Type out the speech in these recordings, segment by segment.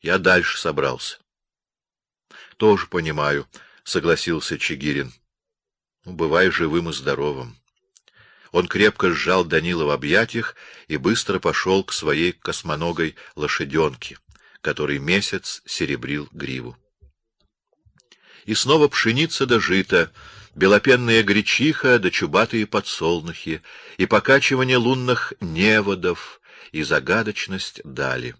Я дальше собрался. — Тоже понимаю, — согласился Чигирин. Ну, — Бывай живым и здоровым. Он крепко сжал Данила в объятиях и быстро пошел к своей космоногой лошаденке, который месяц серебрил гриву. И снова пшеница да жито, белопенная гречиха да чубатые подсолнухи, и покачивание лунных неводов, и загадочность дали.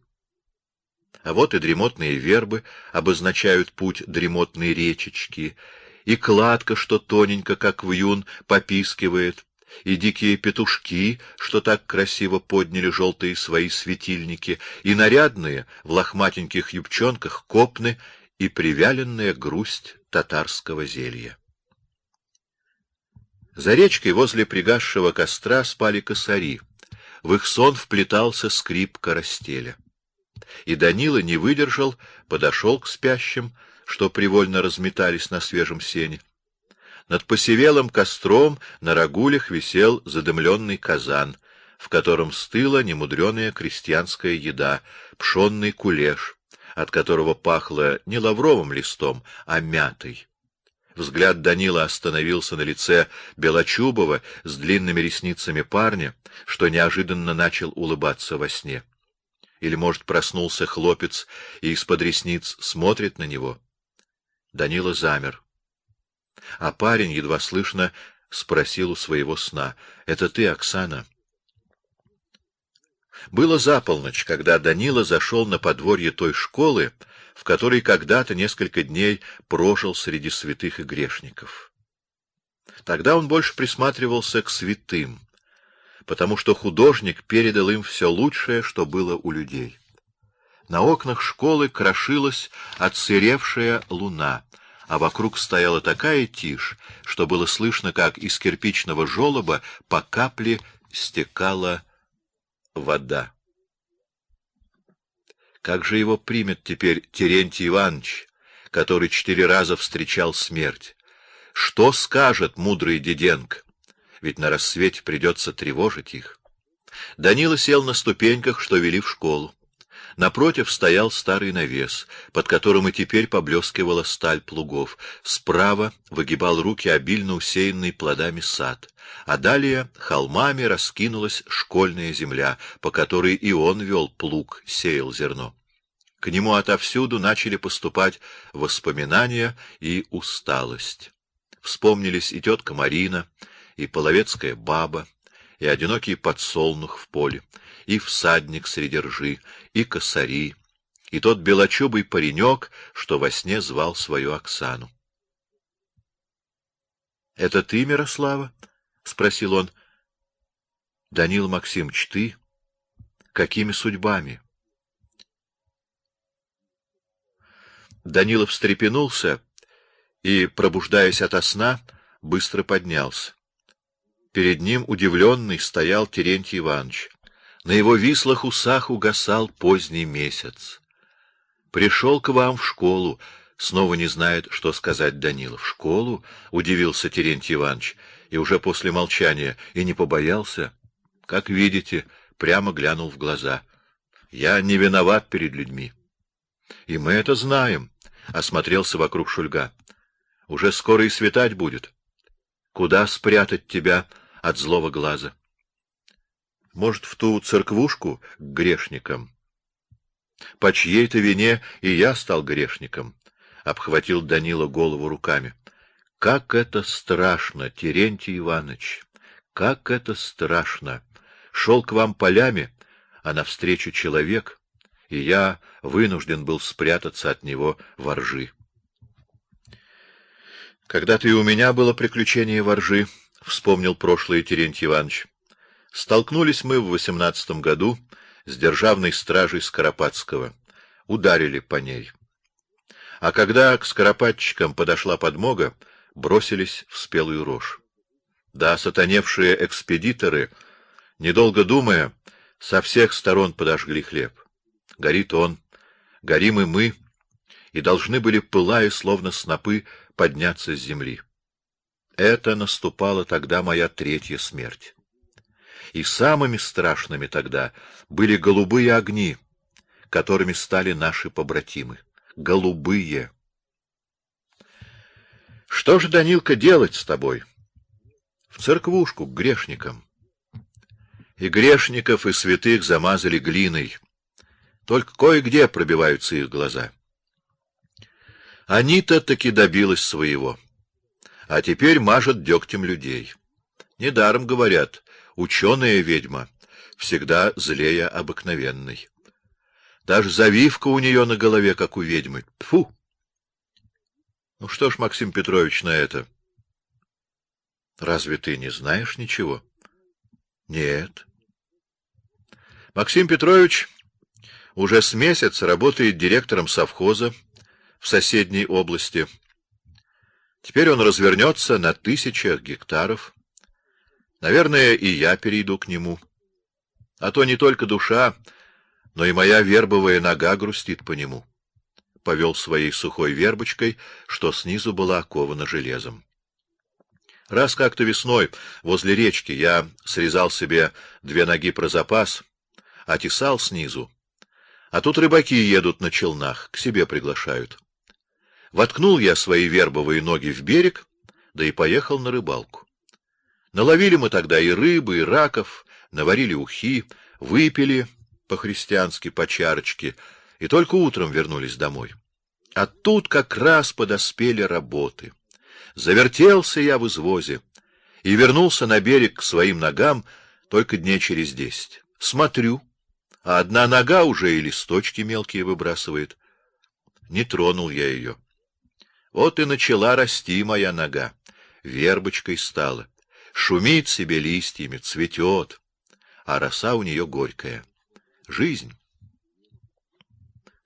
А вот и дремотные вербы обозначают путь дремотной речечки, и кладка, что тоненько, как вьюн, попискивает, и дикие петушки, что так красиво подняли желтые свои светильники, и нарядные в лохматеньких юбчонках копны и привяленная грусть татарского зелья. За речкой возле пригасшего костра спали косари. В их сон вплетался скрип карастеля. И Данила не выдержал, подошел к спящим, что привольно разметались на свежем сене. Над посевелым костром на рогулях висел задымленный казан, в котором стыла немудреная крестьянская еда, пшенный кулеш, от которого пахло не лавровым листом, а мятой. Взгляд Данила остановился на лице Белочубова с длинными ресницами парня, что неожиданно начал улыбаться во сне. Или, может, проснулся хлопец и из-под ресниц смотрит на него. Данила замер. А парень едва слышно спросил у своего сна: "Это ты, Оксана?" Было за полночь, когда Данила зашел на подворье той школы, в которой когда-то несколько дней прожил среди святых и грешников. Тогда он больше присматривался к святым, потому что художник передал им все лучшее, что было у людей. На окнах школы крошилась отсыревшая луна, а вокруг стояла такая тишь, что было слышно, как из кирпичного желоба по капле стекала вода. Как же его примет теперь Терентий Иванович, который четыре раза встречал смерть? Что скажет мудрый Диденко? Ведь на рассвете придется тревожить их. Данила сел на ступеньках, что вели в школу. Напротив стоял старый навес, под которым и теперь поблескивала сталь плугов. Справа выгибал руки обильно усеянный плодами сад, а далее холмами раскинулась школьная земля, по которой и он вел плуг, сеял зерно. К нему отовсюду начали поступать воспоминания и усталость. Вспомнились и тетка Марина, и половецкая баба, и одинокий подсолнух в поле, и всадник среди ржи, и косари, и тот белочубый паренек, что во сне звал свою Оксану. — Это ты, Мирослава? — спросил он. — Данил Максимович, ты? Какими судьбами? Данилов встрепенулся и, пробуждаясь ото сна, быстро поднялся. Перед ним, удивленный, стоял Терентий Иванович. На его вислых усах угасал поздний месяц. Пришел к вам в школу, снова не знает, что сказать Данилов. В школу? удивился Терентий Иванович, и уже после молчания и не побоялся. Как видите, прямо глянул в глаза. Я не виноват перед людьми. И мы это знаем. Осмотрелся вокруг Шульга. Уже скоро и светать будет. Куда спрятать тебя от злого глаза? Может, в ту церквушку к грешникам? По чьей-то вине и я стал грешником. Обхватил Данила голову руками. Как это страшно, Терентий Иванович! Как это страшно! Шел к вам полями, а навстречу человек, и я вынужден был спрятаться от него во ржи. Когда-то и у меня было приключение во ржи, вспомнил прошлое Терентий Иванович. Столкнулись мы в восемнадцатом году с державной стражей Скоропадского, ударили по ней. А когда к скоропадчикам подошла подмога, бросились в спелую рожь. Да, сатаневшие экспедиторы, недолго думая, со всех сторон подожгли хлеб. Горит он, горим и мы, и должны были пылая словно снопы подняться с земли. Это наступала тогда моя третья смерть. И самыми страшными тогда были голубые огни, которыми стали наши побратимы. Голубые. Что же, Данилка, делать с тобой? В церквушку к грешникам. И грешников, и святых замазали глиной. Только кое-где пробиваются их глаза. Они-то таки добилась своего. А теперь мажет дегтем людей. Недаром говорят, ученая ведьма всегда злее обыкновенной. Даже завивка у нее на голове, как у ведьмы. Фу! Ну что ж, Максим Петрович, на это? Разве ты не знаешь ничего? Нет. Максим Петрович уже с месяца работает директором совхоза в соседней области. Теперь он развернется на тысячах гектаров. Наверное, и я перейду к нему. А то не только душа, но и моя вербовая нога грустит по нему. Повел своей сухой вербочкой, что снизу была окована железом. Раз как-то весной возле речки я срезал себе две ноги про запас, отесал снизу. А тут рыбаки едут на челнах, к себе приглашают. Воткнул я свои вербовые ноги в берег, да и поехал на рыбалку. Наловили мы тогда и рыбы, и раков, наварили ухи, выпили по-христиански по чарочке, и только утром вернулись домой. А тут как раз подоспели работы. Завертелся я в извозе и вернулся на берег к своим ногам только дней через десять. Смотрю, а одна нога уже и листочки мелкие выбрасывает. Не тронул я ее. Вот и начала расти моя нога, вербочкой стала, шумит себе листьями, цветет, а роса у нее горькая жизнь.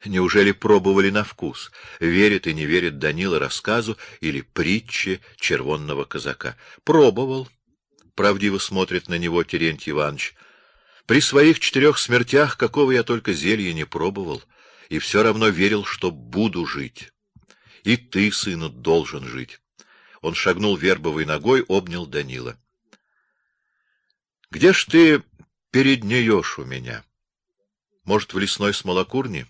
Неужели пробовали на вкус? Верит и не верит Данила рассказу или притче червонного казака. Пробовал. Правдиво смотрит на него Терентий Иванович. При своих четырех смертях какого я только зелья не пробовал, и все равно верил, что буду жить. И ты, сыну, должен жить. Он шагнул вербовой ногой, обнял Данила. Где ж ты переднеешь у меня? Может, в лесной смолокурне?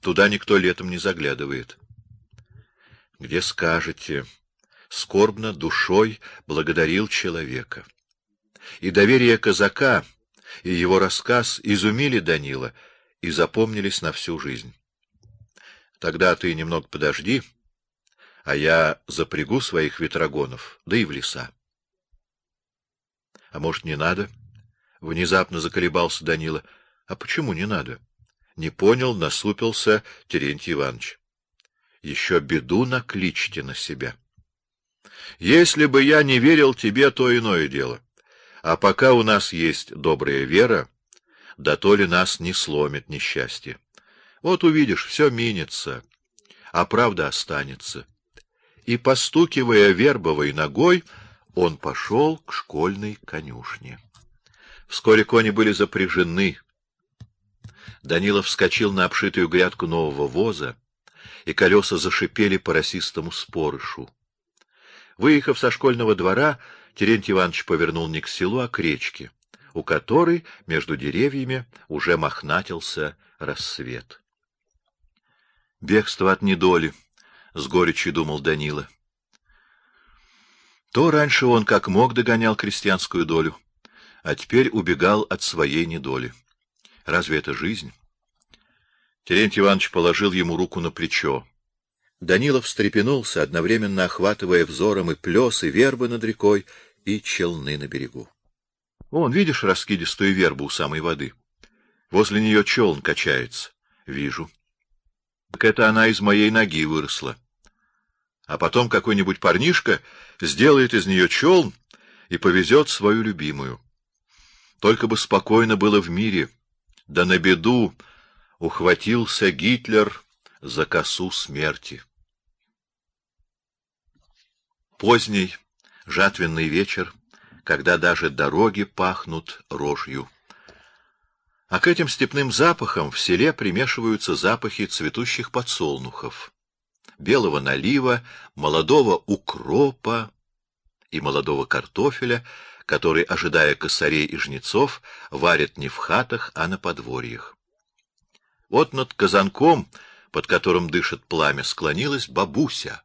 Туда никто летом не заглядывает. Где скажете? Скорбно душой благодарил человека. И доверие казака, и его рассказ изумили Данила и запомнились на всю жизнь. Тогда ты немного подожди, а я запрягу своих ветрогонов, да и в леса. А может, не надо? Внезапно заколебался Данила. А почему не надо? Не понял, насупился Терентий Иванович. Еще беду накличьте на себя. Если бы я не верил тебе, то иное дело. А пока у нас есть добрая вера, да то ли нас не сломит несчастье. Вот увидишь, все минется, а правда останется. И постукивая вербовой ногой, он пошел к школьной конюшне. Вскоре кони были запряжены. Данилов вскочил на обшитую грядку нового воза, и колеса зашипели по росистому спорышу. Выехав со школьного двора, Терентий Иванович повернул не к селу, а к речке, у которой между деревьями уже мохнатился рассвет. Бегство от недоли, с горечью думал Данила. То раньше он как мог догонял крестьянскую долю, а теперь убегал от своей недоли. Разве это жизнь? Терентий Иванович положил ему руку на плечо. Данилов встрепенулся, одновременно охватывая взором и плес, и вербы над рекой, и челны на берегу. Вон, видишь раскидистую вербу у самой воды? Возле нее челн качается. Вижу. Так это она из моей ноги выросла. А потом какой-нибудь парнишка сделает из нее челн и повезет свою любимую. Только бы спокойно было в мире, да на беду ухватился Гитлер за косу смерти. Поздний жатвенный вечер, когда даже дороги пахнут рожью. А к этим степным запахам в селе примешиваются запахи цветущих подсолнухов, белого налива, молодого укропа и молодого картофеля, который, ожидая косарей и жнецов, варят не в хатах, а на подворьях. Вот над казанком, под которым дышит пламя, склонилась бабуся.